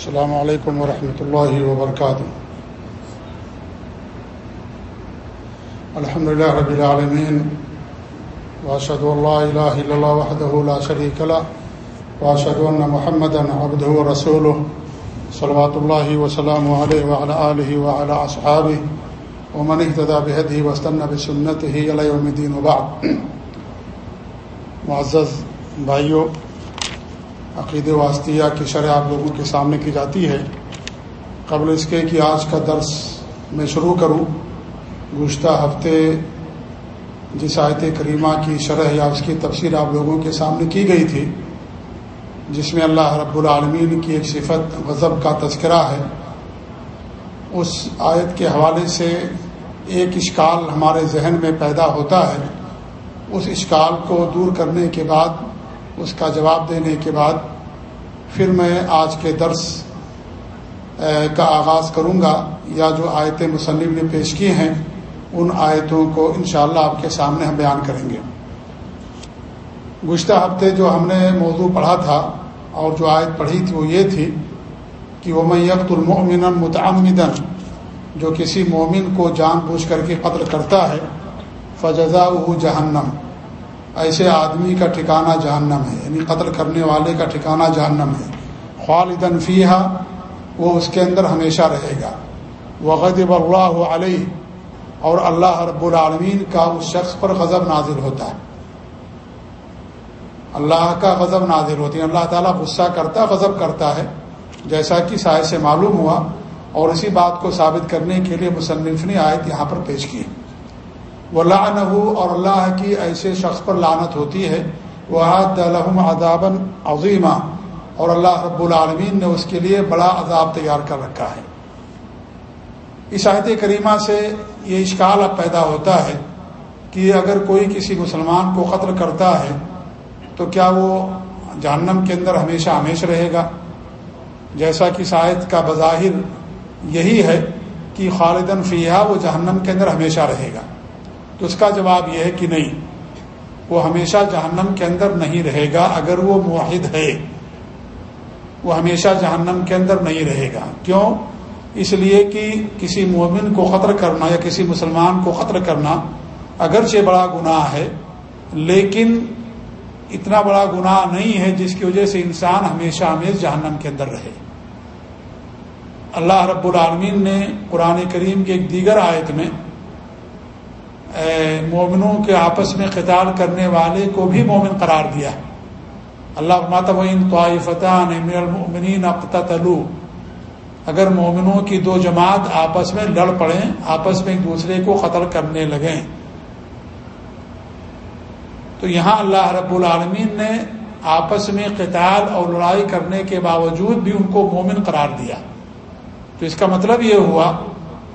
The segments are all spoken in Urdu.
السلام علیکم ورحمۃ اللہ وبرکاتہ۔ الحمد لله رب العالمين واشهد ان لا اله الا الله وحده لا شريك له واشهد ان محمدا عبده ورسوله صلوات الله وسلامه عليه وعلى اله وعلى اصحابه ومن اهتدى بهديه واستنى بسنته الى يوم الدين وبعد معزز بھائیو عقید واسطیہ کی شرح آپ لوگوں کے سامنے کی جاتی ہے۔ قبل اس کے کہ آج کا درس میں شروع کروں، گزشتہ ہفتے جس آیت کریمہ کی شرح یا اس کی تفسیر آپ لوگوں کے سامنے کی گئی تھی، جس میں اللہ رب العالمین کی ایک صفت غضب کا تذکرہ ہے۔ اس آیت کے حوالے سے ایک اشکال ہمارے ذہن میں پیدا ہوتا ہے۔ اس اشکال کو دور کرنے کے بعد اس کا جواب دینے کے بعد پھر میں آج کے درس کا آغاز کروں گا، یا جو آیتیں مصنف نے پیش کی ہیں، ان آیتوں کو انشاءاللہ اللہ آپ کے سامنے ہم بیان کریں گے۔ گزشتہ ہفتے جو ہم نے موضوع پڑھا تھا، اور جو آیت پڑھی تھی، وہ یہ تھی کہ وہ میت المومن متعمدن جو کسی مومن کو جان بوجھ کر کے قتل کرتا ہے فجزا جہنم ایسے آدمی کا ٹھکانہ جہنم ہے یعنی قتل کرنے والے کا ٹھکانہ جہنم ہے۔ خالدن فیحہ وہ اس کے اندر ہمیشہ رہے گا۔ وغد اللہ علیہ، اور اللہ رب العالمین کا اس شخص پر غضب نازل ہوتا ہے۔ اللہ کا غضب نازل ہوتی ہے۔ اللہ تعالیٰ غصہ کرتا، غضب کرتا ہے، جیسا کہ سائے سے معلوم ہوا۔ اور اسی بات کو ثابت کرنے کے لیے مصنف نے آیت یہاں پر پیش کی۔ وہ لان اور اللہ کی ایسے شخص پر لانت ہوتی ہے۔ وہ الحم ادابن عظیمہ اور اللہ رب العالمین نے اس کے لیے بڑا عذاب تیار کر رکھا ہے۔ اس آیت کریمہ سے یہ اشکال اب پیدا ہوتا ہے کہ اگر کوئی کسی مسلمان کو قتل کرتا ہے، تو کیا وہ جہنم کے اندر ہمیشہ ہمیشہ رہے گا؟ جیسا کہ شاید کا بظاہر یہی ہے کہ خالدن فیحہ وہ جہنم کے اندر ہمیشہ رہے گا۔ تو اس کا جواب یہ ہے کہ نہیں، وہ ہمیشہ جہنم کے اندر نہیں رہے گا اگر وہ معاہد ہے۔ وہ ہمیشہ جہنم کے اندر نہیں رہے گا۔ کیوں؟ اس لیے کہ کسی مومن کو قطر کرنا یا کسی مسلمان کو قطر کرنا اگرچہ بڑا گناہ ہے، لیکن اتنا بڑا گناہ نہیں ہے جس کی وجہ سے انسان ہمیشہ ہمیشہ جہنم کے اندر رہے۔ اللہ رب العالمین نے قرآن کریم کے ایک دیگر آیت میں مومنوں کے آپس میں قتال کرنے والے کو بھی مومن قرار دیا۔ اللہ ماتبین طائفتان من المؤمنین اقتتلوا اگر مومنوں کی دو جماعت آپس میں لڑ پڑیں، آپس میں ایک دوسرے کو قتل کرنے لگیں۔ تو یہاں اللہ رب العالمین نے آپس میں قتال اور لڑائی کرنے کے باوجود بھی ان کو مومن قرار دیا۔ تو اس کا مطلب یہ ہوا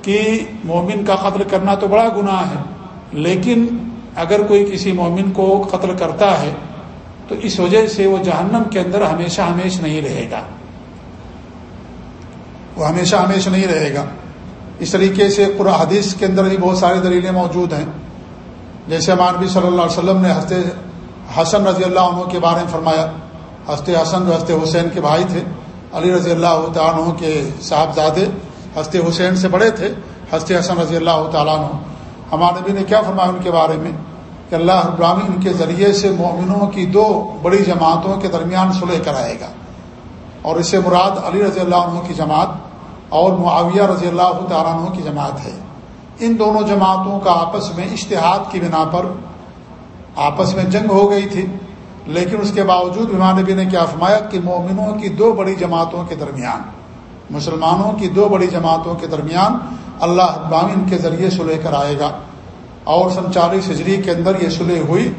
کہ مومن کا قتل کرنا تو بڑا گناہ ہے۔ لیکن اگر کوئی کسی مومن کو قتل کرتا ہے، تو اس وجہ سے وہ جہنم کے اندر ہمیشہ ہمیشہ نہیں رہے گا۔ وہ ہمیشہ ہمیشہ نہیں رہے گا۔ اس طریقے سے قرآن حدیث کے اندر بھی بہت ساری دلیلیں موجود ہیں۔ جیسے مانوی صلی اللہ علیہ وسلم نے ہنستے حسن رضی اللہ عنہ کے بارے میں فرمایا۔ ہنستے حسن جو ہنستے حسین کے بھائی تھے، علی رضی اللہ تعالیٰ کے صاحبزادے ہنستے حسین سے بڑے تھے۔ ہنستے حسن رضی اللہ تعالیٰ عنہ ہمارے نبی نے کیا فرمایا ان کے بارے میں؟ کہ اللہ ابراہین کے ذریعے سے مومنوں کی دو بڑی جماعتوں کے درمیان سلح کرائے گا۔ اور اس سے مراد علی رضی اللہ عنہ کی جماعت اور معاویہ رضی اللہ تعالیٰ عنہ کی جماعت ہے۔ ان دونوں جماعتوں کا آپس میں اشتہاد کی بنا پر آپس میں جنگ ہو گئی تھی، لیکن اس کے باوجود امام نبی نے کیا فرمایا کہ مومنوں کی دو بڑی جماعتوں کے درمیان، مسلمانوں کی دو بڑی جماعتوں کے درمیان اللہ ابامین کے ذریعے سلح کر آئے گا۔ اور سن چالیس ہجری کے اندر یہ سلح ہوئی،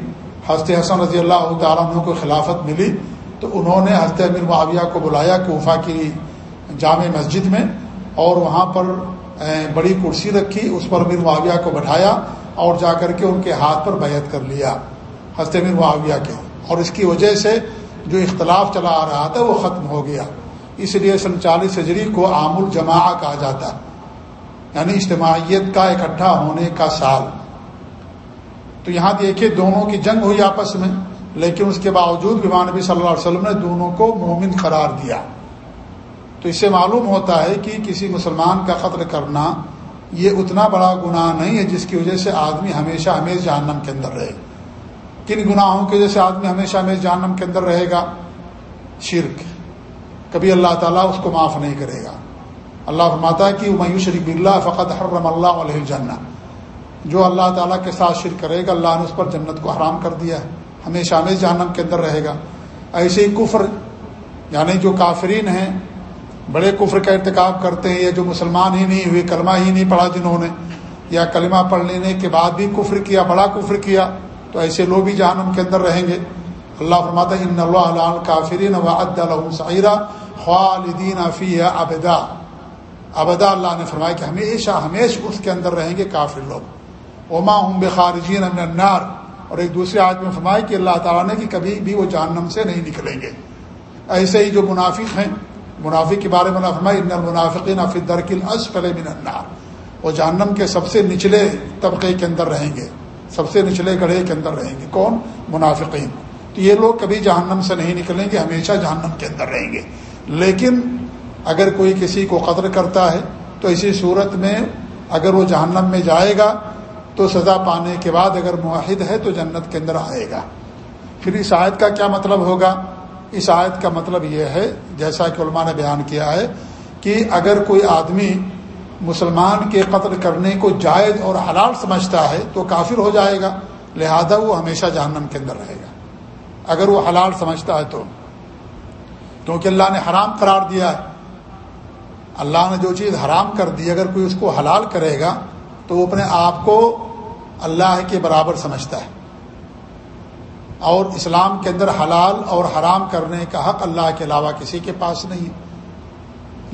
حضرت حسن رضی اللہ تعالیٰ عنہ کو خلافت ملی۔ تو انہوں نے حضرت امیر معاویہ کو بلایا کوفہ کی جامع مسجد میں اور وہاں پر بڑی کرسی رکھی، اس پر امیر معاویہ کو بٹھایا اور جا کر کے ان کے ہاتھ پر بیعت کر لیا حضرت امیر معاویہ کے۔ اور اس کی وجہ سے جو اختلاف چلا آ رہا تھا وہ ختم ہو گیا۔ اس لیے سن چالیس ہجری کو عام الجماع کہا جاتا ہے یعنی اجتماعیت کا اکٹھا ہونے کا سال۔ تو یہاں دیکھیے دونوں کی جنگ ہوئی آپس میں، لیکن اس کے باوجود بھی نبی صلی اللہ علیہ وسلم نے دونوں کو مومن قرار دیا۔ تو اس سے معلوم ہوتا ہے کہ کسی مسلمان کا قتل کرنا یہ اتنا بڑا گناہ نہیں ہے جس کی وجہ سے آدمی ہمیشہ ہمیشہ جہنم کے اندر رہے۔ کن گناہوں کی وجہ سے آدمی ہمیشہ ہمیشہ جہنم کے اندر رہے گا؟ شرک۔ کبھی اللہ تعالیٰ اس کو معاف نہیں کرے گا۔ اللہ فرماتا ہے کہ میو شریف اللہ فقط حرم اللہ علیہ الجنہ جو اللہ تعالیٰ کے ساتھ شرک کرے گا، اللہ نے اس پر جنت کو حرام کر دیا ہے۔ ہمیشہ ہمیشہ جہنم کے اندر رہے گا۔ ایسے ہی کفر یعنی جو کافرین ہیں، بڑے کفر کا ارتکاب کرتے ہیں یا جو مسلمان ہی نہیں ہوئے، کلمہ ہی نہیں پڑھا جنہوں نے، یا کلمہ پڑھ لینے کے بعد بھی کفر کیا، بڑا کفر کیا، تو ایسے لوگ بھی جہنم کے اندر رہیں گے۔ اللہ فرماتا ان اللہ کافرین وعد خالدین فی ابدا۔ ابدا اللہ نے فرمایا کہ ہمیشہ ہمیشہ اس کے اندر رہیں گے کافر لوگ۔ اما ہم بخارجین من النار۔ اور ایک دوسرے آج میں فرمایا کہ اللہ تعالیٰ نے کہ کبھی بھی وہ جہنم سے نہیں نکلیں گے۔ ایسے ہی جو منافق ہیں، منافق کے بارے میں فرمایا، ان المنافقین فی درکل اسفل من النار۔ وہ جہنم کے سب سے نچلے طبقے کے اندر رہیں گے۔ سب سے نچلے گڑھے کے اندر رہیں گے۔ کون؟ منافقین۔ تو یہ لوگ کبھی جہنم سے نہیں نکلیں گے، ہمیشہ جہنم کے اندر رہیں گے۔ لیکن اگر کوئی کسی کو قدر کرتا ہے، تو اسی صورت میں اگر وہ جہنم میں جائے گا تو سزا پانے کے بعد اگر معاہد ہے تو جنت کے اندر آئے گا۔ پھر اس آیت کا کیا مطلب ہوگا؟ اس آیت کا مطلب یہ ہے، جیسا کہ علماء نے بیان کیا ہے، کہ اگر کوئی آدمی مسلمان کے قتل کرنے کو جائز اور حلال سمجھتا ہے تو کافر ہو جائے گا، لہذا وہ ہمیشہ جہنم کے اندر رہے گا۔ اگر وہ حلال سمجھتا ہے تو۔ کیونکہ اللہ نے حرام قرار دیا ہے۔ اللہ نے جو چیز حرام کر دی، اگر کوئی اس کو حلال کرے گا تو وہ اپنے آپ کو اللہ کے برابر سمجھتا ہے۔ اور اسلام کے اندر حلال اور حرام کرنے کا حق اللہ کے علاوہ کسی کے پاس نہیں۔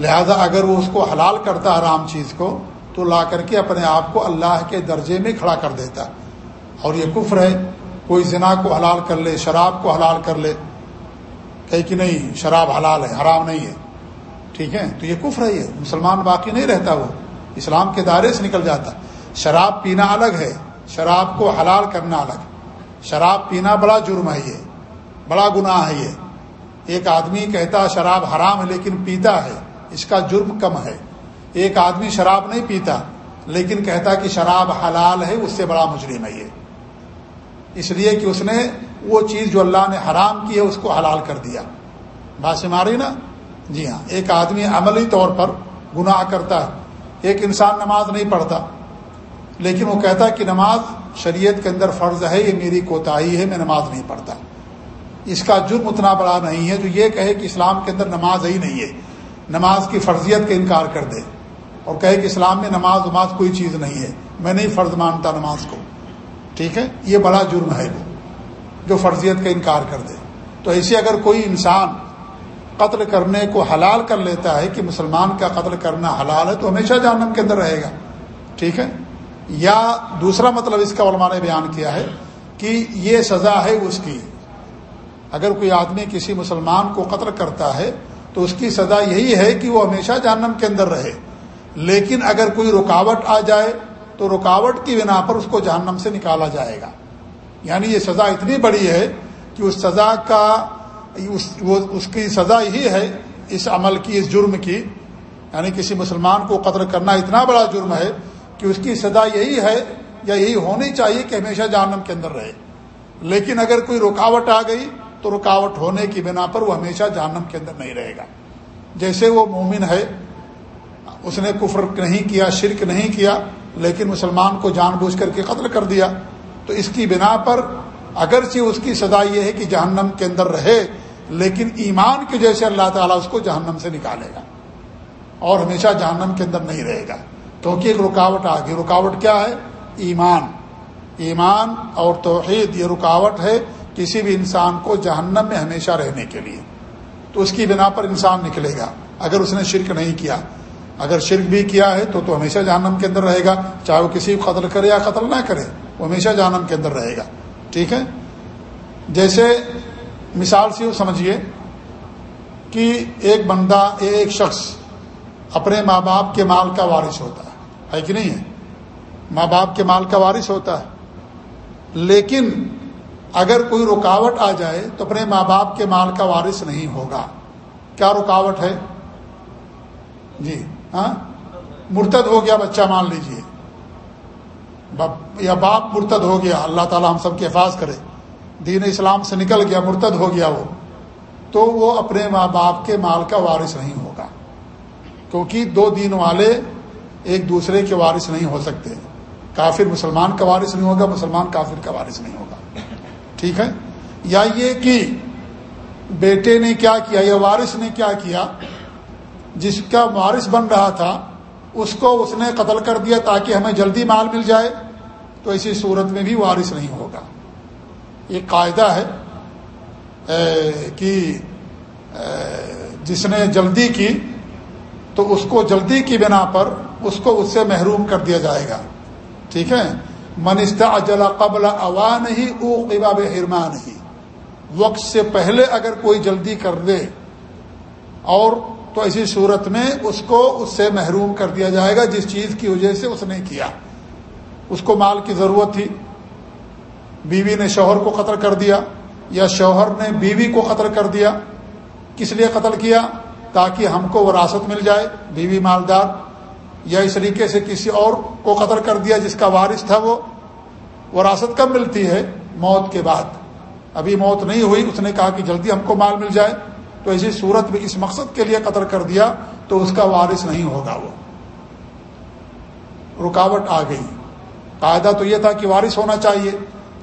لہذا اگر وہ اس کو حلال کرتا حرام چیز کو، تو لا کر کے اپنے آپ کو اللہ کے درجے میں کھڑا کر دیتا۔ اور یہ کفر ہے، کوئی زنا کو حلال کر لے، شراب کو حلال کر لے۔ کہ کہ نہیں، شراب حلال ہے، حرام نہیں ہے۔ ٹھیک ہے، تو یہ کفر ہے یہ، مسلمان باقی نہیں رہتا وہ۔ اسلام کے دائرے سے نکل جاتا۔ شراب پینا الگ ہے شراب کو حلال کرنا الگ شراب پینا بڑا جرم ہے یہ، بڑا گناہ ہے یہ۔ ایک آدمی کہتا شراب حرام ہے لیکن پیتا ہے، اس کا جرم کم ہے۔ ایک آدمی شراب نہیں پیتا، لیکن کہتا کہ شراب حلال ہے، اس سے بڑا مجرم ہے یہ۔ اس لیے کہ اس نے وہ چیز جو اللہ نے حرام کی ہے، اس کو حلال کر دیا۔ بات ماری نا؟ جی ہاں ایک آدمی عملی طور پر گناہ کرتا ہے۔ ایک انسان نماز نہیں پڑھتا لیکن وہ کہتا ہے کہ نماز شریعت کے اندر فرض ہے، یہ میری کوتاہی ہے، میں نماز نہیں پڑھتا۔ اس کا جرم اتنا بڑا نہیں ہے جو یہ کہے کہ اسلام کے اندر نماز ہی نہیں ہے۔ نماز کی فرضیت کا انکار کر دے اور کہے کہ اسلام میں نماز وماز کوئی چیز نہیں ہے۔ میں نہیں فرض مانتا نماز کو۔ ٹھیک ہے؟ یہ بڑا جرم ہے وہ، جو فرضیت کا انکار کر دے۔ تو ایسے اگر کوئی انسان قتل کرنے کو حلال کر لیتا ہے کہ مسلمان کا قتل کرنا حلال ہے، تو ہمیشہ جہنم کے اندر رہے گا۔ ٹھیک ہے؟ یا دوسرا مطلب اس کا علماء نے بیان کیا ہے کہ یہ سزا ہے اس کی۔ اگر کوئی آدمی کسی مسلمان کو قتل کرتا ہے تو اس کی سزا یہی ہے کہ وہ ہمیشہ جہنم کے اندر رہے۔ لیکن اگر کوئی رکاوٹ آ جائے تو رکاوٹ کی بنا پر اس کو جہنم سے نکالا جائے گا۔ یعنی یہ سزا اتنی بڑی ہے کہ اس سزا کا اس وہ اس کی سزا یہی ہے اس عمل کی، اس جرم کی۔ یعنی کسی مسلمان کو قتل کرنا اتنا بڑا جرم ہے کہ اس کی سزا یہی ہے یا یہی ہونی چاہیے کہ ہمیشہ جہنم کے اندر رہے۔ لیکن اگر کوئی رکاوٹ آ گئی تو رکاوٹ ہونے کی بنا پر وہ ہمیشہ جہنم کے اندر نہیں رہے گا۔ جیسے وہ مومن ہے، اس نے کفر نہیں کیا، شرک نہیں کیا، لیکن مسلمان کو جان بوجھ کر کے قتل کر دیا۔ تو اس کی بنا پر اگرچہ اس کی سزا یہ ہے کہ جہنم کے اندر رہے، لیکن ایمان کے جیسے اللہ تعالیٰ اس کو جہنم سے نکالے گا اور ہمیشہ جہنم کے اندر نہیں رہے گا۔ کیونکہ ایک رکاوٹ آ گئی رکاوٹ کیا ہے؟ ایمان۔ ایمان اور توحید، یہ رکاوٹ ہے کسی بھی انسان کو جہنم میں ہمیشہ رہنے کے لیے۔ تو اس کی بنا پر انسان نکلے گا۔ اگر اس نے شرک نہیں کیا، اگر شرک بھی کیا ہے تو تو ہمیشہ جہنم کے اندر رہے گا۔ چاہے وہ کسی کو قتل کرے یا قتل نہ کرے، وہ ہمیشہ جہنم کے اندر رہے گا۔ ٹھیک ہے؟ جیسے مثال سے سمجھیے کہ ایک بندہ، ایک شخص اپنے ماں باپ کے مال کا وارث ہوتا ہے۔ ہے کہ نہیں ہے؟ ماں باپ کے مال کا وارث ہوتا ہے۔ لیکن اگر کوئی رکاوٹ آ جائے تو اپنے ماں باپ کے مال کا وارث نہیں ہوگا۔ کیا رکاوٹ ہے؟ جی ہاں؟ مرتد ہو گیا بچہ مان لیجیے۔ یا باپ مرتد ہو گیا، اللہ تعالی ہم سب کے حفاظ کرے۔ دین اسلام سے نکل گیا، مرتد ہو گیا وہ۔ تو وہ اپنے ماں باپ کے مال کا وارث نہیں ہوگا۔ کیونکہ دو دین والے ایک دوسرے کے وارث نہیں ہو سکتے۔ کافر مسلمان کا وارث نہیں ہوگا، مسلمان کافر کا وارث نہیں ہوگا۔ ٹھیک ہے؟ یا یہ کہ بیٹے نے کیا کیا، یا وارث نے کیا کیا، جس کا وارث بن رہا تھا، اس کو اس نے قتل کر دیا تاکہ ہمیں جلدی مال مل جائے، تو ایسی صورت میں بھی وارث نہیں ہوگا۔ یہ قاعدہ ہے کہ جس نے جلدی کی، تو اس کو جلدی کی بنا پر اس کو اس سے محروم کر دیا جائے گا۔ ٹھیک ہے؟ منستا اجلا قبل اوان ہی او قباب حرمان ہی وقت سے پہلے اگر کوئی جلدی کر دے اور تو ایسی صورت میں اس کو اس سے محروم کر دیا جائے گا، جس چیز کی وجہ سے اس نے کیا۔ اس کو مال کی ضرورت تھی۔ بیوی نے شوہر کو قتل کر دیا یا شوہر نے بیوی کو قتل کر دیا؟ کس لیے قتل کیا؟ تاکہ ہم کو وراثت مل جائے، بیوی مالدار۔ یا اس طریقے سے کسی اور کو قتل کر دیا جس کا وارث تھا وہ، وراثت کب ملتی ہے؟ موت کے بعد۔ ابھی موت نہیں ہوئی، اس نے کہا کہ جلدی ہم کو مال مل جائے۔ تو ایسی صورت میں اس مقصد کے لیے قتل کر دیا تو اس کا وارث نہیں ہوگا وہ۔ رکاوٹ آ گئی۔ قاعدہ تو یہ تھا کہ وارث ہونا چاہیے،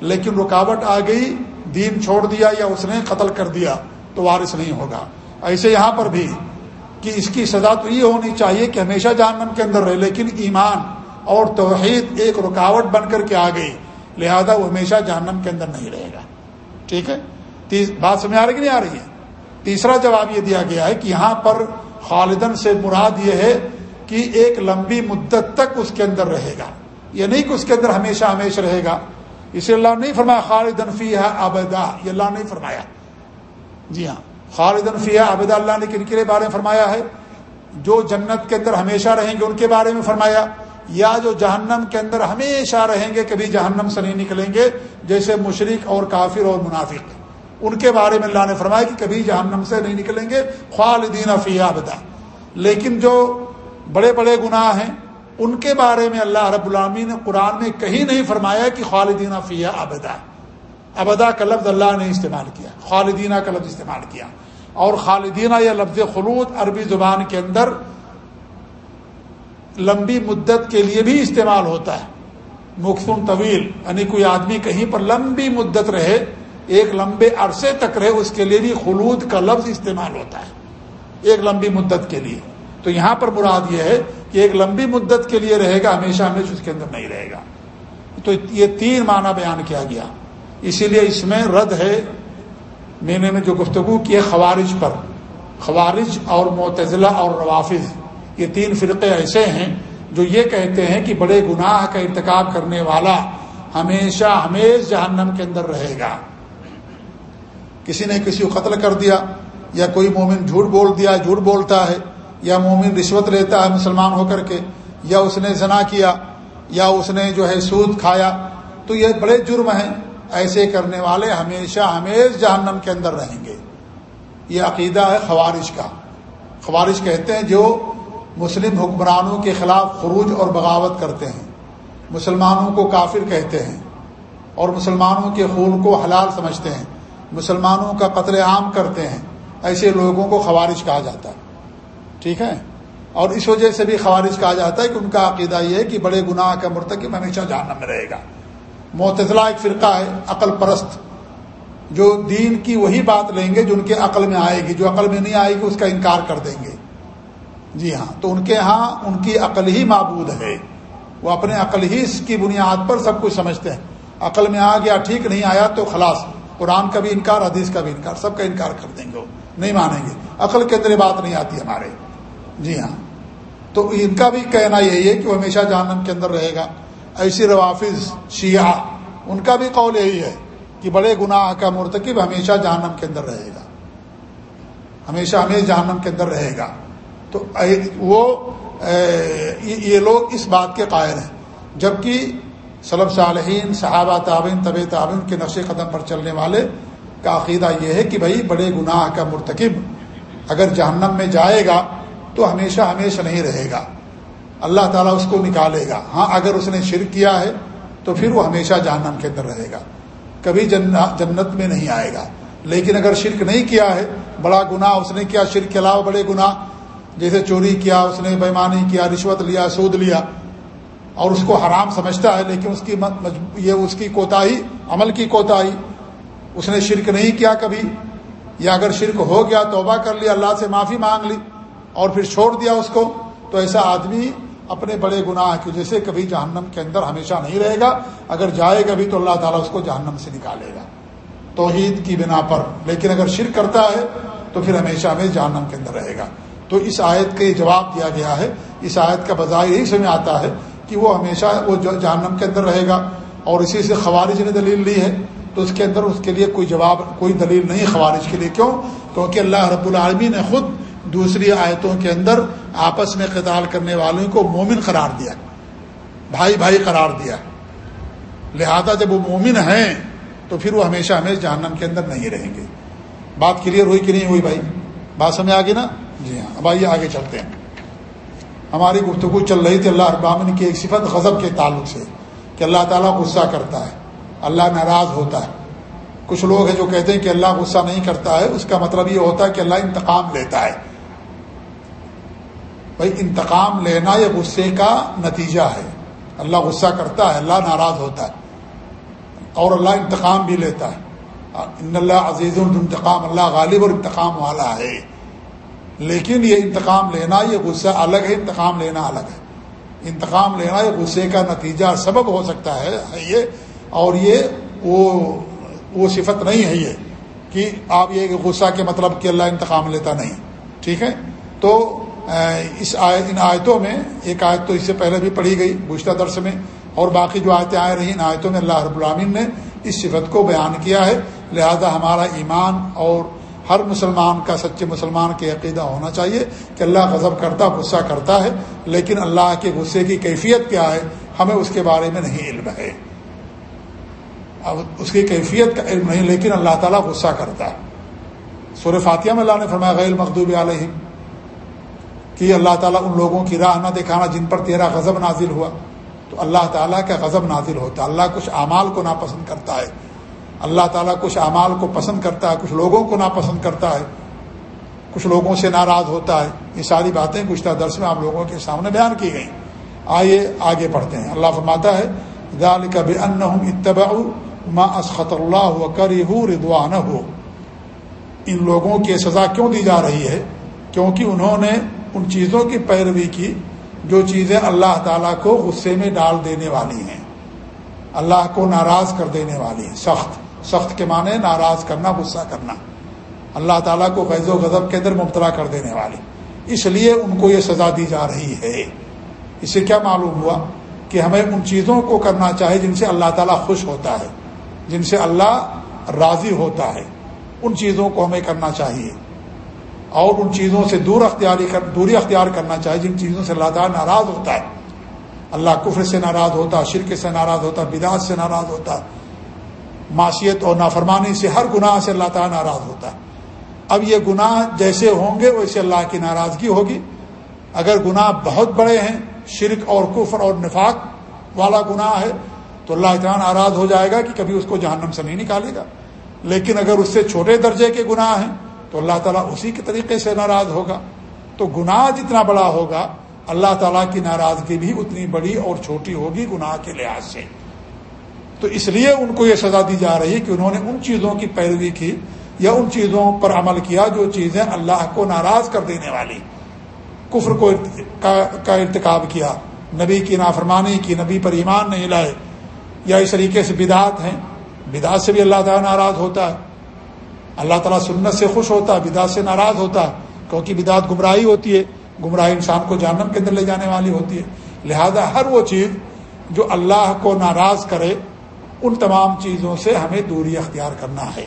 لیکن رکاوٹ آ گئی، دین چھوڑ دیا یا اس نے قتل کر دیا تو وارث نہیں ہوگا۔ ایسے یہاں پر بھی کہ اس کی سزا تو یہ ہونی چاہیے کہ ہمیشہ جہنم کے اندر رہے، لیکن ایمان اور توحید ایک رکاوٹ بن کر کے آ گئی۔ لہذا وہ ہمیشہ جہنم کے اندر نہیں رہے گا۔ ٹھیک ہے؟ بات سمجھ آ رہی کہ نہیں آ رہی ہے؟ تیسرا جواب یہ دیا گیا ہے کہ یہاں پر خالدن سے مراد یہ ہے کہ ایک لمبی مدت تک اس کے اندر رہے گا۔ یہ نہیں کہ اس کے اندر ہمیشہ ہمیشہ رہے گا۔ اسے اللہ نہیں فرمایا خالدن فی ہے ابدا، یہ اللہ نہیں فرمایا۔ جی ہاں۔ خالدن فی ہے ابدا اللہ نے کن کے بارے میں فرمایا ہے؟ جو جنت کے اندر ہمیشہ رہیں گے، ان کے بارے میں فرمایا۔ یا جو جہنم کے اندر ہمیشہ رہیں گے، کبھی جہنم سے نہیں نکلیں گے، جیسے مشرق اور کافر اور منافق۔ ان کے بارے میں اللہ نے فرمایا کہ کبھی جہنم سے نہیں نکلیں گے۔ خالدین فی آبدا لیکن جو بڑے بڑے گناہ ہیں، ان کے بارے میں اللہ رب العامی نے قرآن میں کہیں نہیں فرمایا کہ خالدینہ فی ابدا ابدا کا لفظ اللہ نے استعمال کیا، خالدینہ کا لفظ استعمال کیا۔ اور خالدینہ یا لفظ خلوط عربی زبان کے اندر لمبی مدت کے لیے بھی استعمال ہوتا ہے۔ مخصوم طویل یعنی کوئی آدمی کہیں پر لمبی مدت رہے، ایک لمبے عرصے تک رہے، اس کے لیے بھی خلود کا لفظ استعمال ہوتا ہے۔ ایک لمبی مدت کے لیے۔ تو یہاں پر مراد یہ ہے کہ ایک لمبی مدت کے لیے رہے گا، ہمیشہ ہمیشہ اس کے اندر نہیں رہے گا۔ تو یہ تین معنی بیان کیا گیا۔ اسی لیے اس میں رد ہے میں نے جو گفتگو کی ہے خوارج پر۔ خوارج اور معتزلہ اور روافظ، یہ تین فرقے ایسے ہیں جو یہ کہتے ہیں کہ بڑے گناہ کا ارتکاب کرنے والا ہمیشہ ہمیش جہنم کے اندر رہے گا۔ کسی نے کسی کو قتل کر دیا یا کوئی مومن جھوٹ بول دیا، جھوٹ بولتا ہے، یا مومن رشوت لیتا ہے مسلمان ہو کر کے، یا اس نے زنا کیا، یا اس نے جو ہے سود کھایا، تو یہ بڑے جرم ہیں۔ ایسے کرنے والے ہمیشہ ہمیش جہنم کے اندر رہیں گے۔ یہ عقیدہ ہے خوارش کا۔ خوارش کہتے ہیں جو مسلم حکمرانوں کے خلاف خروج اور بغاوت کرتے ہیں۔ مسلمانوں کو کافر کہتے ہیں اور مسلمانوں کے خون کو حلال سمجھتے ہیں۔ مسلمانوں کا قتل عام کرتے ہیں۔ ایسے لوگوں کو خوارش کہا جاتا ہے۔ ٹھیک ہے؟ اور اس وجہ سے بھی خوارج کہا جاتا ہے کہ ان کا عقیدہ یہ ہے کہ بڑے گناہ کا مرتکب ہمیشہ جہنم میں رہے گا۔ معتضلاء ایک فرقہ ہے، عقل پرست۔ جو دین کی وہی بات لیں گے جو ان کے عقل میں آئے گی، جو عقل میں نہیں آئے گی، اس کا انکار کر دیں گے۔ جی ہاں تو ان کے ہاں ان کی عقل ہی معبود ہے۔ وہ اپنے عقل ہی اس کی بنیاد پر سب کچھ سمجھتے ہیں۔ عقل میں آ گیا، ٹھیک نہیں آیا تو خلاص، قرآن کا بھی انکار، حدیث کا بھی انکار، سب کا انکار کر دیں گے۔ وہ نہیں مانیں گے۔ عقل کے اندر بات نہیں آتی ہمارے۔ جی ہاں۔ تو ان کا بھی کہنا یہی ہے کہ وہ ہمیشہ جہنم کے اندر رہے گا۔ ایسی روافظ شیعہ، ان کا بھی قول یہی ہے کہ بڑے گناہ کا مرتکب ہمیشہ جہنم کے اندر رہے گا۔ ہمیشہ ہمیشہ جہنم کے اندر رہے گا۔ تو وہ یہ لوگ اس بات کے قائل ہیں۔ جبکہ صلب صالحین، صحابہ تعاون طب تعاون کے نقش قدم پر چلنے والے کا عقیدہ یہ ہے کہ بھائی، بڑے گناہ کا مرتکب اگر جہنم میں جائے گا تو ہمیشہ ہمیشہ نہیں رہے گا۔ اللہ تعالیٰ اس کو نکالے گا۔ ہاں اگر اس نے شرک کیا ہے، تو پھر وہ ہمیشہ جہنم کے اندر رہے گا۔ کبھی جنت میں نہیں آئے گا۔ لیکن اگر شرک نہیں کیا ہے، بڑا گناہ اس نے کیا، شرک کے علاوہ بڑے گناہ۔ جیسے چوری کیا، اس نے بیمانی کیا، رشوت لیا، سود لیا۔ اور اس کو حرام سمجھتا ہے، لیکن اس کی یہ اس کی کوتاہی، عمل کی کوتاہی۔ اس نے شرک نہیں کیا کبھی۔ یا اگر شرک ہو گیا، توبہ کر لیا اللہ سے معافی مانگ لی اور پھر چھوڑ دیا اس کو، تو ایسا آدمی اپنے بڑے گناہ کی وجہ سے کبھی جہنم کے اندر ہمیشہ نہیں رہے گا۔ اگر جائے گا بھی تو اللہ تعالیٰ اس کو جہنم سے نکالے گا۔ توحید کی بنا پر۔ لیکن اگر شرک کرتا ہے تو پھر ہمیشہ ہمیں جہنم کے اندر رہے گا۔ تو اس آیت کے جواب دیا گیا ہے۔ اس آیت کا بظاہر یہی سمجھ آتا ہے کہ وہ ہمیشہ وہ جہنم کے اندر رہے گا۔ اور اسی سے خوارج نے دلیل لی ہے۔ تو اس کے اندر اس کے لیے کوئی جواب، کوئی دلیل نہیں خوارج کے لیے۔ کیوں؟ کیونکہ اللہ رب العالمی نے خود دوسری آیتوں کے اندر آپس میں قتال کرنے والوں کو مومن قرار دیا بھائی بھائی قرار دیا لہذا جب وہ مومن ہیں، تو پھر وہ ہمیشہ ہمیں جہنم کے اندر نہیں رہیں گے۔ بات کلیئر ہوئی کہ نہیں ہوئی بھائی؟ بات سمجھ آ گئی نا؟ جی ہاں۔ اب آئیے آگے چلتے ہیں۔ ہماری گفتگو چل رہی تھی اللہ ابامن کی ایک صفت غضب کے تعلق سے کہ اللہ تعالیٰ غصہ کرتا ہے۔ اللہ ناراض ہوتا ہے۔ کچھ لوگ ہیں جو کہتے ہیں کہ اللہ غصہ نہیں کرتا ہے، اس کا مطلب یہ ہوتا ہے کہ اللہ انتقام لیتا ہے۔ بھائی انتقام لینا یہ غصے کا نتیجہ ہے۔ اللہ غصہ کرتا ہے، اللہ ناراض ہوتا ہے۔ اور اللہ انتقام بھی لیتا ہے۔ ان اللہ عزیز الانتقام اللہ غالب اور انتقام والا ہے۔ لیکن یہ انتقام لینا، یہ غصہ الگ ہے، انتقام لینا الگ ہے۔ انتقام لینا یہ غصے کا نتیجہ سبب ہو سکتا ہے یہ۔ اور یہ وہ وہ صفت نہیں ہے یہ کہ آپ یہ غصہ کے مطلب کہ اللہ انتقام لیتا نہیں۔ ٹھیک ہے؟ تو اس آیت، ان آیتوں میں ایک آیت تو اس سے پہلے بھی پڑھی گئی، گزشتہ درس میں، اور باقی جو آیتیں آئے رہی ان آیتوں میں اللہ رب العامن نے اس صفت کو بیان کیا ہے۔ لہذا ہمارا ایمان اور ہر مسلمان کا، سچے مسلمان کے عقیدہ ہونا چاہیے کہ اللہ غضب کرتا، غصہ کرتا ہے، لیکن اللہ کے غصے کی کیفیت کیا ہے، ہمیں اس کے بارے میں نہیں علم ہے۔ اب اس کی کیفیت کا علم نہیں، لیکن اللہ تعالیٰ غصہ کرتا ہے۔ سور فاتحہ میں اللہ نے فرمایا، غیر مخدوب علیہم۔ کہ اللہ تعالیٰ ان لوگوں کی راہ نہ دکھانا جن پر تیرا غضب نازل ہوا۔ تو اللہ تعالیٰ کا غضب نازل ہوتا ہے۔ اللہ کچھ اعمال کو ناپسند کرتا ہے۔ اللہ تعالیٰ کچھ اعمال کو پسند کرتا ہے، کچھ لوگوں کو ناپسند کرتا ہے۔ کچھ لوگوں سے ناراض ہوتا ہے۔ یہ ساری باتیں گزشتہ درس میں آپ لوگوں کے سامنے بیان کی گئیں۔ آئیے آگے پڑھتے ہیں۔ اللہ فرماتا ہے دال کب ان اتبا اسخط اللہ کر ردوان ہو ان لوگوں کی سزا کیوں دی جا رہی ہے؟ کیونکہ انہوں نے ان چیزوں کی پیروی کی جو چیزیں اللہ تعالیٰ کو غصے میں ڈال دینے والی ہیں۔ اللہ کو ناراض کر دینے والی ہیں۔ سخت سخت کے معنی ناراض کرنا، غصہ کرنا۔ اللہ تعالیٰ کو غیظ و غضب کے اندر مبتلا کر دینے والی۔ اس لیے ان کو یہ سزا دی جا رہی ہے۔ اس سے کیا معلوم ہوا کہ ہمیں ان چیزوں کو کرنا چاہے جن سے اللہ تعالیٰ خوش ہوتا ہے، جن سے اللہ راضی ہوتا ہے۔ ان چیزوں کو ہمیں کرنا چاہیے۔ اور ان چیزوں سے دور اختیاری کر دوری اختیار کرنا چاہیے، جن چیزوں سے اللہ تعالیٰ ناراض ہوتا ہے۔ اللہ کفر سے ناراض ہوتا، شرک سے ناراض ہوتا بداعت سے ناراض ہوتا۔ معاشیت اور نافرمانی سے ہر گناہ سے اللہ تعالیٰ ناراض ہوتا ہے۔ اب یہ گناہ جیسے ہوں گے، ویسے اللہ کی ناراضگی ہوگی۔ اگر گناہ بہت بڑے ہیں، شرک اور کفر اور نفاق والا گناہ ہے، تو اللہ تعالیٰ ناراض ہو جائے گا کہ کبھی اس کو جہنم سے نہیں نکالے گا۔ لیکن اگر اس سے چھوٹے درجے کے گناہ ہیں تو اللہ تعالیٰ اسی کے طریقے سے ناراض ہوگا۔ تو گناہ جتنا بڑا ہوگا، اللہ تعالیٰ کی ناراضگی بھی اتنی بڑی اور چھوٹی ہوگی گناہ کے لحاظ سے۔ تو اس لیے ان کو یہ سزا دی جا رہی ہے کہ انہوں نے ان چیزوں کی پیروی کی یا ان چیزوں پر عمل کیا جو چیزیں اللہ کو ناراض کر دینے والی۔ کفر کو کا ارتکاب کیا۔ نبی کی نافرمانی کی، نبی پر ایمان نہیں لائے۔ یا اس طریقے سے بدعت ہیں۔ بدعت سے بھی اللہ تعالیٰ ناراض ہوتا ہے۔ اللہ تعالیٰ سنت سے خوش ہوتا ہے بدعت سے ناراض ہوتا ہے کیونکہ بدعت گمراہی ہوتی ہے، گمراہی انسان کو جانم کے اندر لے جانے والی ہوتی ہے۔ لہذا ہر وہ چیز جو اللہ کو ناراض کرے، ان تمام چیزوں سے ہمیں دوری اختیار کرنا ہے۔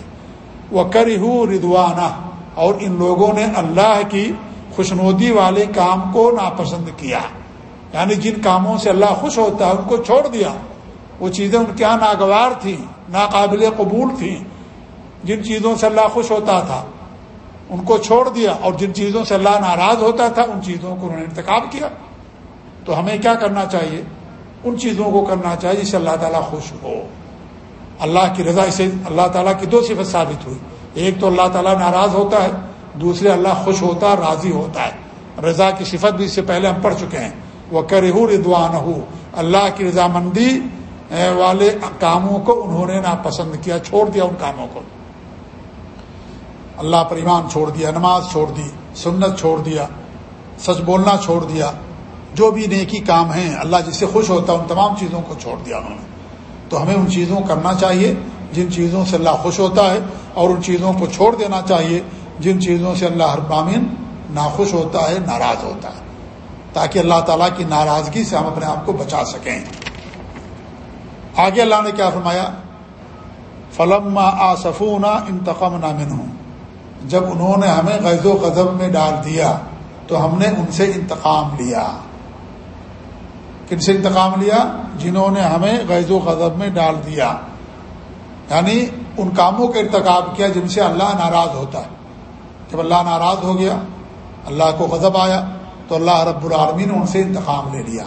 وہ کری ردوانہ اور ان لوگوں نے اللہ کی خوشنودی والے کام کو ناپسند کیا۔ یعنی جن کاموں سے اللہ خوش ہوتا ہے ان کو چھوڑ دیا۔ وہ چیزیں ان کے یہاں ناگوار تھیں، ناقابل قبول تھیں۔ جن چیزوں سے اللہ خوش ہوتا تھا، ان کو چھوڑ دیا اور جن چیزوں سے اللہ ناراض ہوتا تھا، ان چیزوں کو انہوں نے انتخاب کیا۔ تو ہمیں کیا کرنا چاہیے؟ ان چیزوں کو کرنا چاہیے جس سے اللہ تعالیٰ خوش ہو۔ اللہ کی رضا سے اللہ تعالیٰ کی دو صفت ثابت ہوئی۔ ایک تو اللہ تعالیٰ ناراض ہوتا ہے، دوسرے اللہ خوش ہوتا ہے راضی ہوتا ہے۔ رضا کی صفت بھی اس سے پہلے ہم پڑھ چکے ہیں۔ وہ کرہ ردوان ہو اللہ کی رضامندی والے کاموں کو انہوں نے ناپسند کیا، چھوڑ دیا ان کاموں کو۔ اللہ پر ایمان چھوڑ دیا، نماز چھوڑ دی، سنت چھوڑ دیا، سچ بولنا چھوڑ دیا، جو بھی نیکی کام ہیں، اللہ جس سے خوش ہوتا ہے، ان تمام چیزوں کو چھوڑ دیا انہوں نے۔ تو ہمیں ان چیزوں کو کرنا چاہیے، جن چیزوں سے اللہ خوش ہوتا ہے، اور ان چیزوں کو چھوڑ دینا چاہیے، جن چیزوں سے اللہ ہر ناخوش ہوتا ہے، ناراض ہوتا ہے۔ تاکہ اللہ تعالیٰ کی ناراضگی سے ہم اپنے آپ کو بچا سکیں۔ آگے اللہ نے کیا فرمایا؟ فلم آصفون انتقام نامن ہوں جب انہوں نے ہمیں غز و غضب میں ڈال دیا تو ہم نے ان سے انتقام لیا۔ کن سے انتقام لیا؟ جنہوں نے ہمیں غیظ و غضب میں ڈال دیا۔ یعنی ان کاموں کا ارتکاب کیا جن سے اللہ ناراض ہوتا ہے۔ جب اللہ ناراض ہو گیا، اللہ کو غضب آیا تو اللہ رب العالمین نے ان سے انتقام لے لیا۔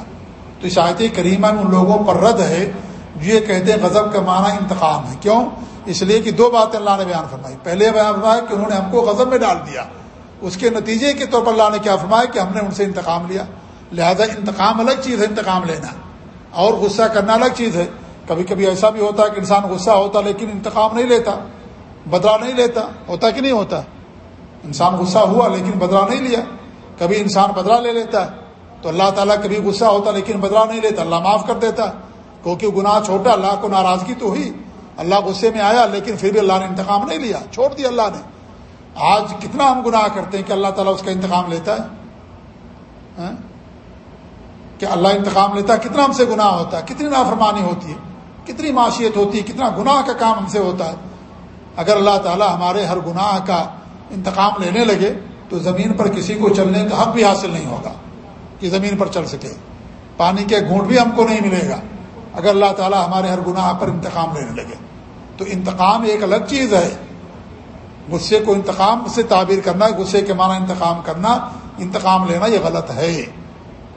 تو اس کریمہ میں ان لوگوں پر رد ہے جو یہ کہتے غضب کا معنی انتقام ہے۔ کیوں؟ اس لیے کہ دو باتیں اللہ نے بیان فرمائی۔ پہلے بیان فرمایا کہ انہوں نے ہم کو غضب میں ڈال دیا۔ اس کے نتیجے کے طور پر اللہ نے کیا فرمایا کہ ہم نے ان سے انتقام لیا۔ لہذا انتقام الگ چیز ہے، انتقام لینا۔ اور غصہ کرنا الگ چیز ہے۔ کبھی کبھی ایسا بھی ہوتا ہے کہ انسان غصہ ہوتا لیکن انتقام نہیں لیتا بدلا نہیں لیتا، ہوتا کہ نہیں ہوتا۔ انسان غصہ ہوا لیکن بدلا نہیں لیا۔ کبھی انسان بدلا لے لیتا ہے تو اللہ تعالیٰ کبھی غصہ ہوتا لیکن بدلا نہیں لیتا، اللہ معاف کر دیتا۔ کیونکہ گناہ چھوٹا، اللہ کو ناراضگی تو ہوئی۔ اللہ غصے میں آیا لیکن پھر بھی اللہ نے انتقام نہیں لیا، چھوڑ دیا اللہ نے۔ آج کتنا ہم گناہ کرتے ہیں کہ اللہ تعالیٰ اس کا انتقام لیتا ہے؟ ہاں؟ کہ اللہ انتقام لیتا ہے، کتنا ہم سے گناہ ہوتا ہے، کتنی نافرمانی ہوتی ہے، کتنی معاشیت ہوتی ہے، کتنا گناہ کا کام ہم سے ہوتا ہے۔ اگر اللہ تعالیٰ ہمارے ہر گناہ کا انتقام لینے لگے تو زمین پر کسی کو چلنے کا حق بھی حاصل نہیں ہوگا، کہ زمین پر چل سکے۔ پانی کے گھونٹ بھی ہم کو نہیں ملے گا۔ اگر اللہ تعالیٰ ہمارے ہر گناہ پر انتقام لینے لگے۔ تو انتقام ایک الگ چیز ہے۔ غصے کو انتقام سے تعبیر کرنا، غصے کے معنی انتقام کرنا، انتقام لینا یہ غلط ہے۔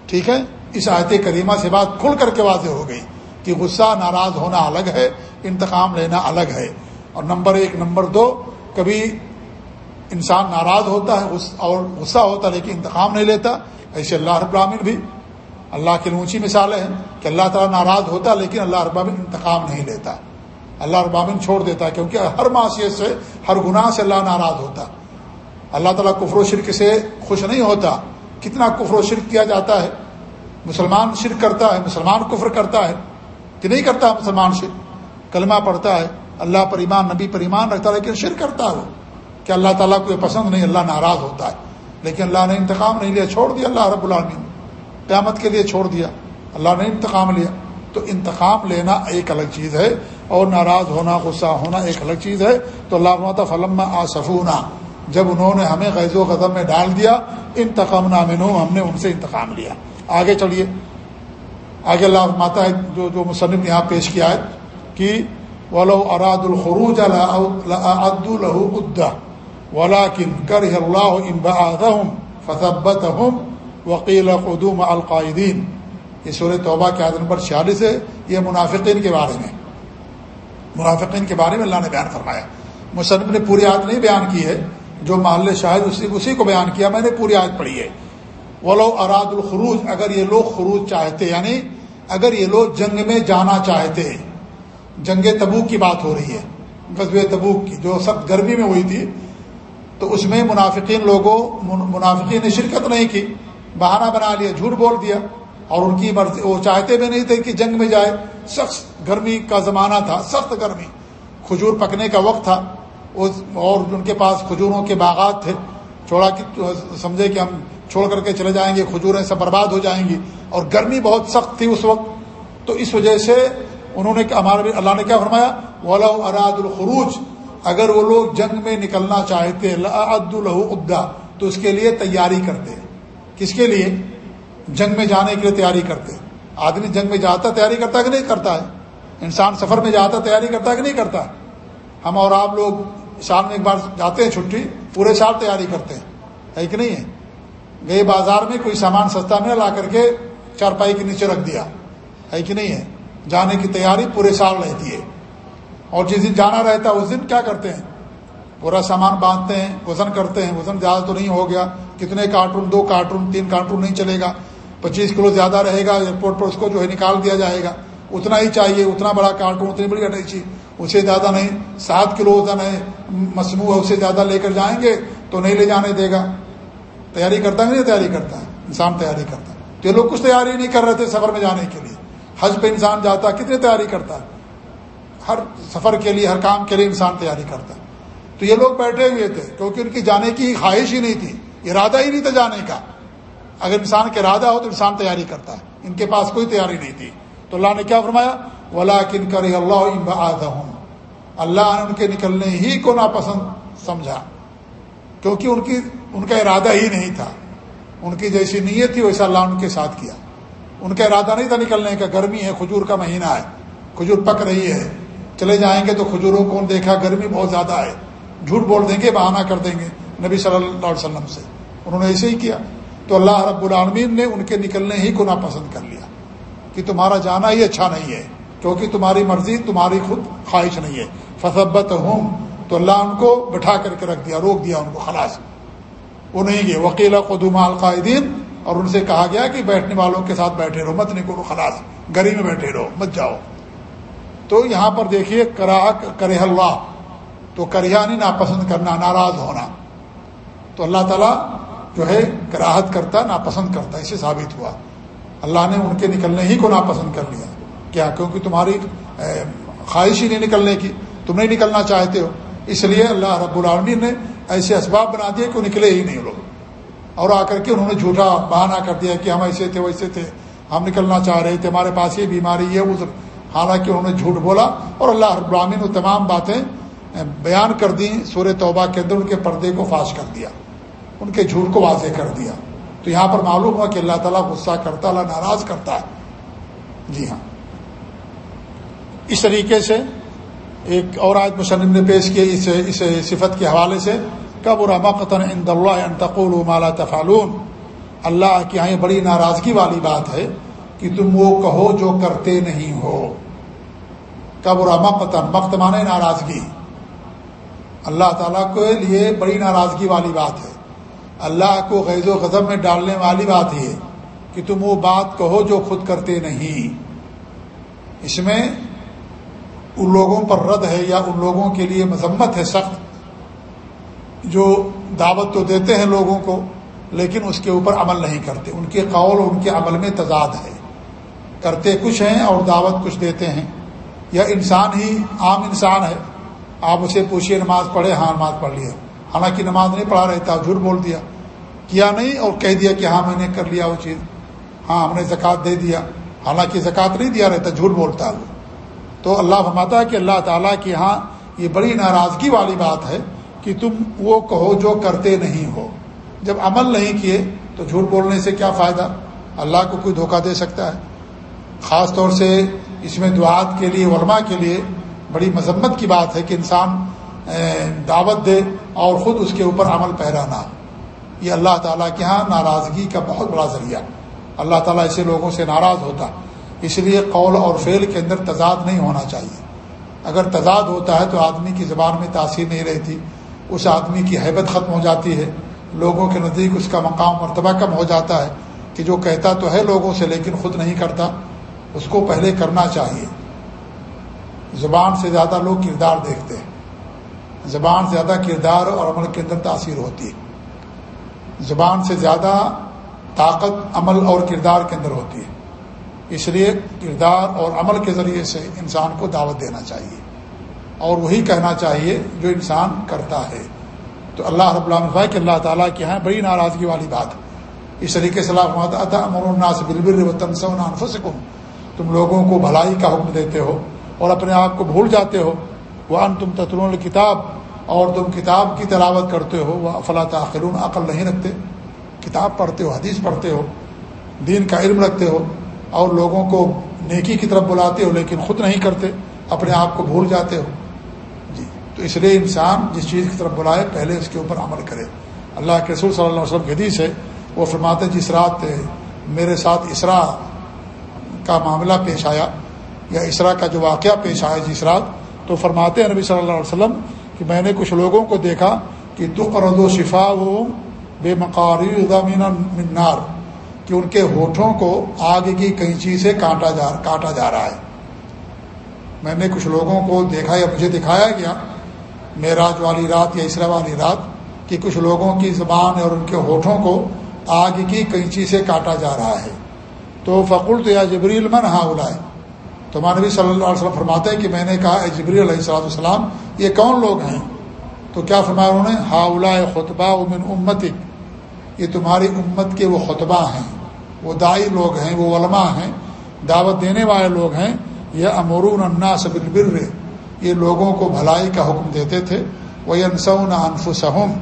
ٹھیک ہے؟ اس آیت کریمہ سے بات کھل کر کے واضح ہو گئی کہ غصہ ناراض ہونا الگ ہے، انتقام لینا الگ ہے۔ اور نمبر ایک، نمبر دو، کبھی انسان ناراض ہوتا ہے اور غصہ ہوتا ہے لیکن انتقام نہیں لیتا۔ ایسے اللہ رب العالمین بھی اللہ کی اونچی مثالیں ہیں کہ اللہ تعالیٰ ناراض ہوتا لیکن اللہ رب العالمین انتقام نہیں لیتا۔ اللہ رب چھوڑ دیتا ہے، کیونکہ ہر معاشیت سے، ہر گناہ سے اللہ ناراض ہوتا۔ اللہ تعالیٰ کفر و شرک سے خوش نہیں ہوتا۔ کتنا کفر و شرک کیا جاتا ہے؟ مسلمان شرک کرتا ہے، مسلمان کفر کرتا ہے۔ کہ نہیں کرتا مسلمان شرک؟ کلمہ پڑھتا ہے، اللہ پر ایمان، نبی پر ایمان رکھتا ہے، لیکن شرک کرتا ہے وہ۔ کہ اللہ تعالیٰ کو یہ پسند نہیں، اللہ ناراض ہوتا ہے۔ لیکن اللہ نے انتقام نہیں لیا، چھوڑ دیا اللہ رب العالمین۔ قیامت کے لیے چھوڑ دیا، اللہ نے انتقام لیا۔ تو انتقام لینا ایک الگ چیز ہے۔ اور ناراض ہونا، غصہ ہونا ایک الگ چیز ہے۔ تو اللہ فلم آصفونا۔ جب انہوں نے ہمیں غیظ و قدم میں ڈال دیا انتقام نامن ہم نے ان سے انتقام لیا۔ آگے چلیے۔ آگے اللہ ماتا ہے، جو جو مصنف نے یہاں پیش کیا ہے کہ ولو اراد الخروج عد الہ ادا ولا کن کر اللہ ام فضبت ہم وکیل قدوم القاعدین یہ سور توبہ کے عدم نمبر چھیالیس ہے۔ یہ منافقین کے بارے میں۔ منافقین کے بارے میں اللہ نے بیان فرمایا۔ مصنف نے پوری آیت نہیں بیان کی ہے، جو محل شاہد اسی اسی کو بیان کیا، میں نے پوری آیت پڑھی ہے۔ ولو اراد الخروج، اگر یہ لوگ خروج چاہتے یعنی اگر یہ لوگ جنگ میں جانا چاہتے، جنگ تبوک کی بات ہو رہی ہے غزب تبوک کی، جو سب گرمی میں ہوئی تھی، تو اس میں منافقین لوگوں منافقین نے شرکت نہیں کی، بہانہ بنا لیا، جھوٹ بول دیا، اور ان کی مرضی وہ چاہتے بھی نہیں تھے کہ جنگ میں جائے۔ سخت گرمی کا زمانہ تھا، سخت گرمی۔ کھجور پکنے کا وقت تھا۔ اور ان کے پاس کھجوروں کے باغات تھے۔ چھوڑا کہ سمجھے کہ ہم چھوڑ کر کے چلے جائیں گے، کھجوریں سب برباد ہو جائیں گی۔ اور گرمی بہت سخت تھی اس وقت۔ تو اس وجہ سے انہوں نے ہمارے اللہ نے کیا فرمایا؟ ولا اراد الخروج۔ اگر وہ لوگ جنگ میں نکلنا چاہتے عد الہو ادا تو اس کے لیے تیاری کرتے۔ کس کے لیے؟ جنگ میں جانے کے لیے تیاری کرتے۔ آدمی جنگ میں جاتا تیاری کرتا کہ نہیں کرتا ہے؟ انسان سفر میں جاتا تیاری کرتا کہ نہیں کرتا؟ ہم اور آپ لوگ سال میں ایک بار جاتے ہیں چھٹی، پورے سال تیاری کرتے ہیں۔ ہے کہ نہیں ہے؟ گئے بازار میں کوئی سامان سستا میں لا کر کے چارپائی کے نیچے رکھ دیا۔ ہے کہ نہیں ہے؟ جانے کی تیاری پورے سال رہتی ہے۔ اور جس دن جانا رہتا ہے، اس دن کیا کرتے ہیں؟ پورا سامان باندھتے ہیں، وزن کرتے ہیں۔ وزن زیادہ تو نہیں ہو گیا۔ کتنے کارٹون، دو کارٹون، تین کارٹون نہیں چلے گا۔ پچیس کلو زیادہ رہے گا، ایئرپورٹ پر اس کو جو ہے نکال دیا جائے گا۔ اتنا ہی چاہیے، اتنا بڑا کارٹون اتنی بڑی اٹیچی اسے زیادہ نہیں، سات کلو وزن ہے مصنوع ہے، اسے زیادہ لے کر جائیں گے تو نہیں لے جانے دے گا۔ تیاری کرتا ہے نہیں تیاری کرتا ہے؟ انسان تیاری کرتا ہے۔ تو یہ لوگ کچھ تیاری نہیں کر رہے تھے سفر میں جانے کے لیے۔ حج پہ انسان جاتا ہے، کتنی تیاری کرتا ہے؟ ہر سفر کے لیے، ہر کام کے لیے انسان تیاری کرتا ہے۔ تو یہ لوگ بیٹھے ہوئے تھے، کیونکہ ان کی جانے کی خواہش ہی نہیں تھی، ارادہ ہی نہیں تھا جانے کا۔ اگر انسان کا ارادہ ہو تو انسان تیاری کرتا ہے۔ ان کے پاس کوئی تیاری نہیں تھی۔ تو اللہ نے کیا فرمایا؟ ولا کن کر اللہ اللہ نے ان کے نکلنے ہی کو ناپسند سمجھا۔ کیونکہ ان کی، ان کا ارادہ ہی نہیں تھا۔ ان کی جیسی نیت تھی، ویسا اللہ ان کے ساتھ کیا۔ ان کا ارادہ نہیں تھا نکلنے کا۔ گرمی ہے، کھجور کا مہینہ ہے۔ کھجور پک رہی ہے۔ چلے جائیں گے تو کھجوروں کو دیکھا، گرمی بہت زیادہ ہے۔ جھوٹ بول دیں گے، بہانہ کر دیں گے نبی صلی اللہ علیہ وسلم سے۔ انہوں نے ایسے ہی کیا۔ تو اللہ رب العالمین نے ان کے نکلنے ہی کو ناپسند کر لیا کہ تمہارا جانا ہی اچھا نہیں ہے، کیونکہ تمہاری مرضی، تمہاری خود خواہش نہیں ہے۔ فصبت ہوں تو اللہ ان کو بٹھا کر کے رکھ دیا، روک دیا ان کو، خلاص۔ وہ نہیں گئے۔ وکیل قدوم القائدین اور ان سے کہا گیا کہ بیٹھنے والوں کے ساتھ بیٹھے رہو، مت نکلو، خلاص۔ گری میں بیٹھے رہو، مت جاؤ۔ تو یہاں پر دیکھیے، کرا کرے اللہ۔ تو کریانی ناپسند کرنا، ناراض ہونا۔ تو اللہ تعالیٰ جو ہے کراہت کرتا، ناپسند کرتا، اسے ثابت ہوا۔ اللہ نے ان کے نکلنے ہی کو ناپسند کر لیا۔ کیا؟ کیونکہ تمہاری خواہش ہی نہیں نکلنے کی۔ تم نہیں نکلنا چاہتے ہو۔ اس لیے اللہ رب العالمین نے ایسے اسباب بنا دیے کہ وہ نکلے ہی نہیں لوگ۔ اور آ کر کے انہوں نے جھوٹا بہانہ کر دیا کہ ہم ایسے تھے، ویسے تھے۔ ہم نکلنا چاہ رہے تھے، ہمارے پاس یہ بیماری ہے، وہ حالانکہ انہوں نے جھوٹ بولا اور اللہ رب العالمین وہ تمام باتیں بیان کر دیں۔ سور توبہ کے اندر ان کے پردے کو فاش کر دیا۔ ان کے جھوٹ کو واضح کر دیا۔ تو یہاں پر معلوم ہوا کہ اللہ تعالیٰ غصہ کرتا اللہ ناراض کرتا ہے۔ جی ہاں۔ اس طریقے سے ایک اور آج مسلم نے پیش کیا اس اس صفت کے حوالے سے۔ کب رمقتاً ان انتقول مالا تفالون اللہ کی یہاں بڑی ناراضگی والی بات ہے کہ تم وہ کہو جو کرتے نہیں ہو۔ کب رمقتاً مقت مانے ناراضگی۔ اللہ تعالیٰ کے لیے بڑی ناراضگی والی بات ہے۔ اللہ کو غیظ و غضب میں ڈالنے والی بات یہ کہ تم وہ بات کہو جو خود کرتے نہیں۔ اس میں ان لوگوں پر رد ہے یا ان لوگوں کے لیے مذمت ہے سخت جو دعوت تو دیتے ہیں لوگوں کو، لیکن اس کے اوپر عمل نہیں کرتے۔ ان کے قول اور ان کے عمل میں تضاد ہے۔ کرتے کچھ ہیں اور دعوت کچھ دیتے ہیں۔ یا انسان ہی عام انسان ہے۔ آپ اسے پوچھیے نماز پڑھے ہاں نماز پڑھ لیا۔ حالانکہ نماز نہیں پڑھا رہتا جھوٹ بول دیا، کیا نہیں؟ اور کہہ دیا کہ ہاں میں نے کر لیا وہ چیز۔ ہاں ہم نے زکوٰۃ دے دیا۔ حالانکہ زکوٰۃ نہیں دیا رہتا جھوٹ بولتا وہ تو اللہ فرماتا ہے کہ اللہ تعالیٰ کے ہاں یہ بڑی ناراضگی والی بات ہے کہ تم وہ کہو جو کرتے نہیں ہو۔ جب عمل نہیں کیے تو جھوٹ بولنے سے کیا فائدہ؟ اللہ کو کوئی دھوکہ دے سکتا ہے۔ خاص طور سے اس میں دعات کے لیے، علماء کے لیے بڑی مذمت کی بات ہے کہ انسان دعوت دے اور خود اس کے اوپر عمل پہرانا یہ اللہ تعالیٰ کے ہاں ناراضگی کا بہت بڑا ذریعہ۔ اللہ تعالیٰ ایسے لوگوں سے ناراض ہوتا۔ اس لیے قول اور فعل کے اندر تضاد نہیں ہونا چاہیے۔ اگر تضاد ہوتا ہے تو آدمی کی زبان میں تاثیر نہیں رہتی۔ اس آدمی کی حیبت ختم ہو جاتی ہے۔ لوگوں کے نزدیک اس کا مقام مرتبہ کم ہو جاتا ہے کہ جو کہتا تو ہے لوگوں سے لیکن خود نہیں کرتا۔ اس کو پہلے کرنا چاہیے۔ زبان سے زیادہ لوگ کردار دیکھتے ہیں۔ زبان سے زیادہ کردار اور عمل کے اندر تاثیر ہوتی ہے۔ زبان سے زیادہ طاقت عمل اور کردار کے اندر ہوتی ہے۔ اس لیے کردار اور عمل کے ذریعے سے انسان کو دعوت دینا چاہیے۔ اور وہی کہنا چاہیے جو انسان کرتا ہے۔ تو اللہ رب اللہ کہ اللہ تعالیٰ کے یہاں بڑی ناراضگی والی بات۔ اس طریقے سے اللہ امر الناس بالبر وطن سکم تم لوگوں کو بھلائی کا حکم دیتے ہو اور اپنے آپ کو بھول جاتے ہو۔ وہ ان تم تترون کتاب اور تم کتاب کی تلاوت کرتے ہو وہ افلا تاخرون عقل نہیں رکھتے۔ کتاب پڑھتے ہو، حدیث پڑھتے ہو، دین کا علم رکھتے ہو، اور لوگوں کو نیکی کی طرف بلاتے ہو، لیکن خود نہیں کرتے، اپنے آپ کو بھول جاتے ہو۔ جی تو اس لیے انسان جس چیز کی طرف بلائے، پہلے اس کے اوپر عمل کرے۔ اللہ کے رسول صلی اللہ علیہ وسلم کی حدیث ہے، وہ فرماتے جس رات میرے ساتھ اسرا کا معاملہ پیش آیا، یا اسرا کا جو واقعہ پیش آیا جس رات، تو فرماتے ہیں نبی صلی اللہ علیہ وسلم کہ میں نے کچھ لوگوں کو دیکھا کہ تو و شفا وہ بے مقاری منار کہ ان کے ہوٹھوں کو آگ کی کینچی سے کاٹا جا کاٹا جا رہا ہے۔ میں نے کچھ لوگوں کو دیکھا یا مجھے دکھایا گیا، معراج والی رات یا اسرا والی رات، کہ کچھ لوگوں کی زبان اور ان کے ہوٹھوں کو آگ کی کینچی سے کاٹا جا رہا ہے۔ تو فقول تو یا جبریل من ہاں اڑائے تو مانوی صلی اللہ علیہ وسلم فرماتے ہیں کہ میں نے کہا، اے جبری علیہ السلام السلام یہ کون لوگ ہیں؟ تو کیا فرمایا انہوں نے؟ ہا الا خطبہ امن امتک، یہ تمہاری امت کے وہ خطبہ ہیں، وہ دائی لوگ ہیں، وہ علماء ہیں، دعوت دینے والے لوگ ہیں یہ امرون الناس بالبر، یہ لوگوں کو بھلائی کا حکم دیتے تھے وہ انسون انفسہم،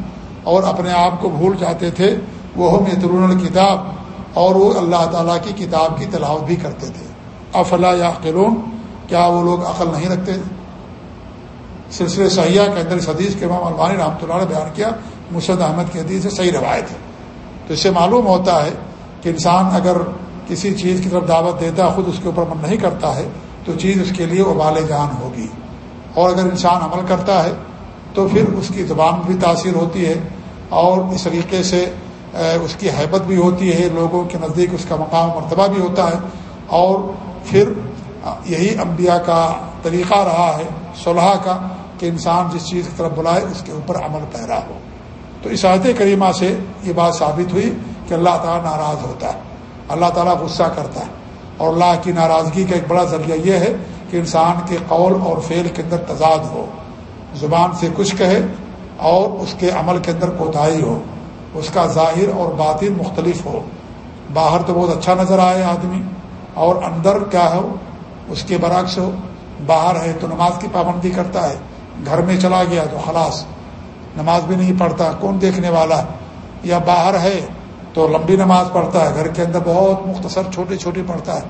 اور اپنے آپ کو بھول جاتے تھے وہ ہم یترون الکتاب، اور وہ اللہ تعالیٰ کی کتاب کی تلاوت بھی کرتے تھے۔ افلا یا قلون کیا وہ لوگ عقل نہیں رکھتے؟ سلسلے سیاح کے اندر اس حدیث کے امام البانی رحمۃ اللہ نے بیان کیا، مرشد احمد کی حدیث سے صحیح روایت ہے۔ تو اس سے معلوم ہوتا ہے کہ انسان اگر کسی چیز کی طرف دعوت دیتا ہے خود اس کے اوپر من نہیں کرتا ہے، تو چیز اس کے لیے ابال جان ہوگی۔ اور اگر انسان عمل کرتا ہے، تو پھر اس کی زبان بھی تاثیر ہوتی ہے، اور اس طریقے سے اس کی حیبت بھی ہوتی ہے، لوگوں کے نزدیک اس کا مقام مرتبہ بھی ہوتا ہے، اور پھر یہی انبیاء کا طریقہ رہا ہے صلاح کا، کہ انسان جس چیز کی طرف بلائے، اس کے اوپر عمل پیرا ہو۔ تو اس آیت کریمہ سے یہ بات ثابت ہوئی کہ اللہ تعالیٰ ناراض ہوتا ہے۔ اللہ تعالیٰ غصہ کرتا ہے۔ اور اللہ کی ناراضگی کا ایک بڑا ذریعہ یہ ہے کہ انسان کے قول اور فعل کے اندر تضاد ہو۔ زبان سے کچھ کہے اور اس کے عمل کے اندر کوتاہی ہو۔ اس کا ظاہر اور باطن مختلف ہو۔ باہر تو بہت اچھا نظر آئے آدمی۔ اور اندر کیا ہو؟ اس کے برعکس ہو، باہر ہے تو نماز کی پابندی کرتا ہے، گھر میں چلا گیا تو خلاص، نماز بھی نہیں پڑھتا، کون دیکھنے والا؟ یا باہر ہے تو لمبی نماز پڑھتا ہے، گھر کے اندر بہت مختصر چھوٹی چھوٹی پڑھتا ہے۔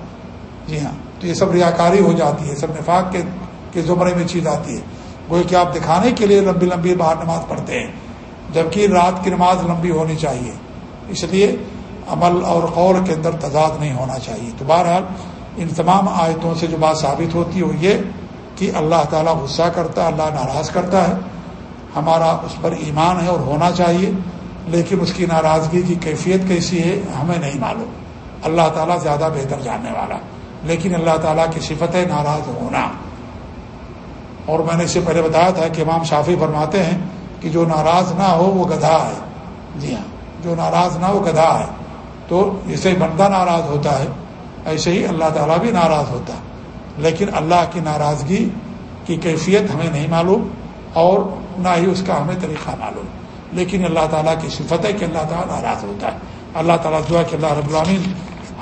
جی ہاں تو یہ سب ریاکاری ہو جاتی ہے، سب نفاق کے کے زمرے میں چیز آتی ہے۔ وہ کہ آپ دکھانے کے لیے لمبی لمبی باہر نماز پڑھتے ہیں، جبکہ رات کی نماز لمبی ہونی چاہیے۔ اس لیے عمل اور قول کے اندر تضاد نہیں ہونا چاہیے۔ تو بہرحال ان تمام آیتوں سے جو بات ثابت ہوتی ہے وہ یہ کہ اللہ تعالیٰ غصہ کرتا ہے، اللہ ناراض کرتا ہے۔ ہمارا اس پر ایمان ہے اور ہونا چاہیے، لیکن اس کی ناراضگی کی کیفیت کیسی ہے، ہمیں نہیں معلوم۔ اللہ تعالیٰ زیادہ بہتر جاننے والا، لیکن اللہ تعالیٰ کی صفت ہے ناراض ہونا۔ اور میں نے اس سے پہلے بتایا تھا کہ امام شافی فرماتے ہیں کہ جو ناراض نہ ہو وہ گدھا ہے۔ جی ہاں جو ناراض نہ ہو گدھا ہے۔ تو جسے بندہ ناراض ہوتا ہے، ایسے ہی اللہ تعالیٰ بھی ناراض ہوتا ہے۔ لیکن اللہ کی ناراضگی کی کیفیت ہمیں نہیں معلوم اور نہ ہی اس کا ہمیں طریقہ معلوم۔ لیکن اللہ تعالیٰ کی صفت ہے کہ اللہ تعالیٰ ناراض ہوتا ہے۔ اللہ تعالیٰ دعا کہ اللہ رب العامین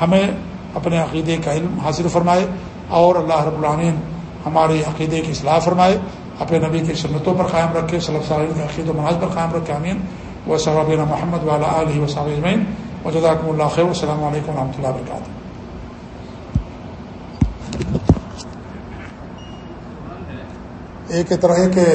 ہمیں اپنے عقیدے کا علم حاصل فرمائے اور اللہ رب العامین ہمارے عقیدے کی اصلاح فرمائے، اپنے نبی کی سنتوں پر قائم رکھے، صلی اللہ علیہ عقید و مناظ پر قائم رکھے امین و صحابین محمد والا علیہ وصاب اجمین و جزاکم اللہ خیر السلام علیکم ورحمۃ اللہ وبرکاتہ۔ ایک طرح کے